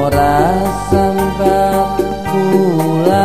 ora sambat kula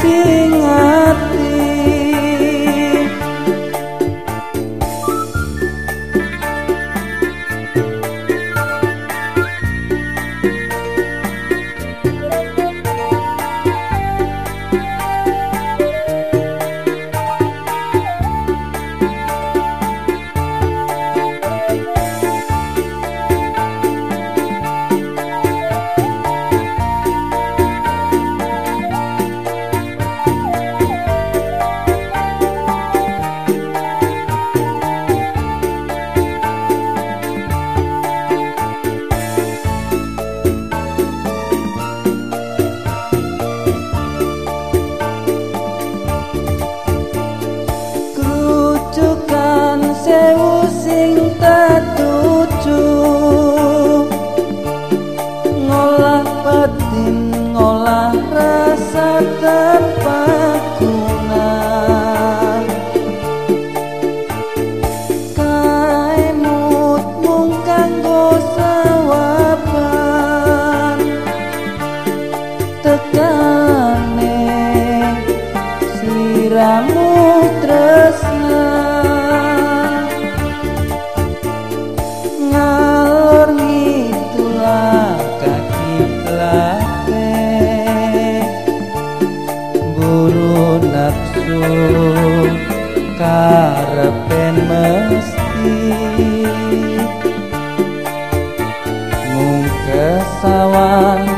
feeling tetap karepen mesti. Mung kesawang